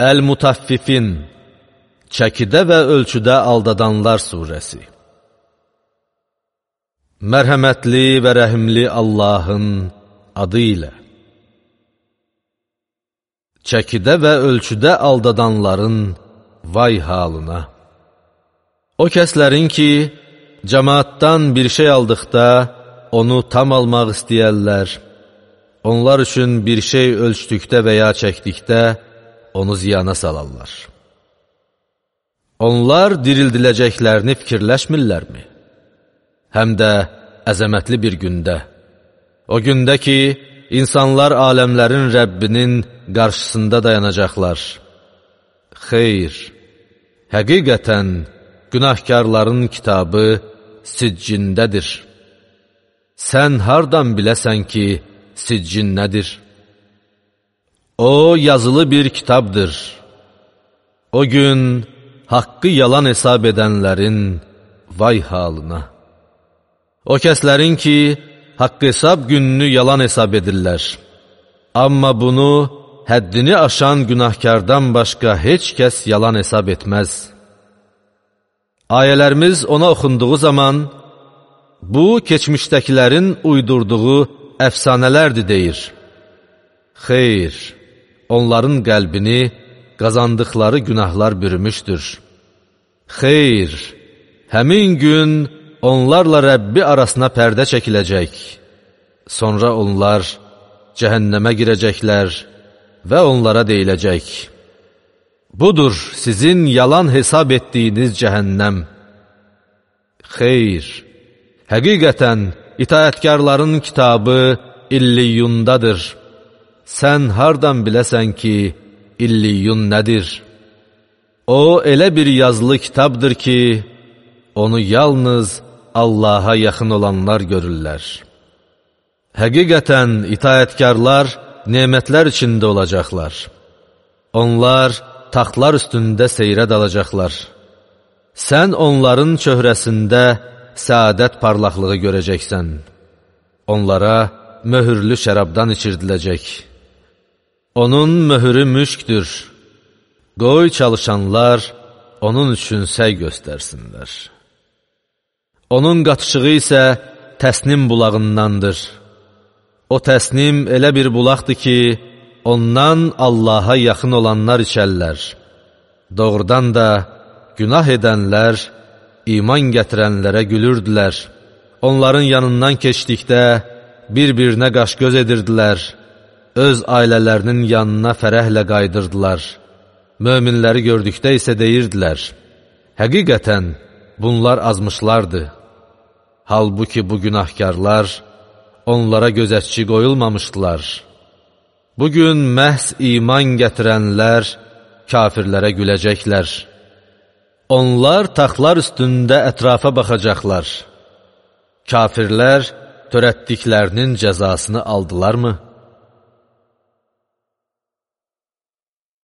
Əl-Mutaffifin Çəkidə və ölçüdə aldadanlar surəsi. Mərhəmətli və rəhimli Allahın adı ilə. Çəkidə və ölçüdə aldadanların vay halına. O kəslərin ki, cəmaatdan bir şey aldıqda onu tam almaq istəyərlər, onlar üçün bir şey ölçdükdə və ya çəkdikdə onu ziyana salarlar. Onlar dirildiləcəklərini fikirləşmirlərmi? Həm də əzəmətli bir gündə. O gündə ki, insanlar aləmlərin Rəbbinin qarşısında dayanacaqlar. Xeyr, həqiqətən günahkarların kitabı siccindədir. Sən hardan biləsən ki, siccin nədir? O, yazılı bir kitabdır. O gün, haqqı yalan hesab edənlərin vay halına. O kəslərin ki, haqq hesab gününü yalan hesab edirlər. Amma bunu həddini aşan günahkardan başqa heç kəs yalan hesab etməz. Ayələrimiz ona oxunduğu zaman, bu, keçmişdəkilərin uydurduğu əfsanələrdir deyir. Xeyr, onların qəlbini qazandıqları günahlar bürümüşdür. Xeyr, həmin gün onlarla Rəbbi arasına pərdə çəkiləcək. Sonra onlar cəhənnəmə girəcəklər və onlara deyiləcək. Budur sizin yalan hesab etdiyiniz cəhənnəm. Xeyr, həqiqətən itaətkarların kitabı illiyundadır. Sən hardan biləsən ki, illiyun nədir? O, elə bir yazılı kitabdır ki, onu yalnız Allaha yaxın olanlar görürlər. Həqiqətən itaətkarlar nemətlər içində olacaqlar. Onlar taxtlar üstündə seyrə dalacaqlar. Sən onların çöhrəsində səadət parlaqlığı görəcəksən. Onlara möhürlü şərabdan içirdiləcək. Onun möhürü müşkdür. Qoy çalışanlar onun üçün səy göstərsinlər. Onun qatışığı isə təsnim bulağındandır. O təsnim elə bir bulaqdır ki, ondan Allaha yaxın olanlar içərlər. Doğrudan da günah edənlər, iman gətirənlərə gülürdülər. Onların yanından keçdikdə bir-birinə qaş-göz edirdilər. Öz ailələrinin yanına fərəhlə qayıdırdılar. Möminləri gördükdə isə deyirdilər, Həqiqətən, bunlar azmışlardı. Halbuki bu günahkarlar onlara gözətçi qoyulmamışdılar. Bugün məhz iman gətirənlər kafirlərə güləcəklər. Onlar taxtlar üstündə ətrafa baxacaqlar. Kafirlər törətdiklərinin cəzasını aldılarmı?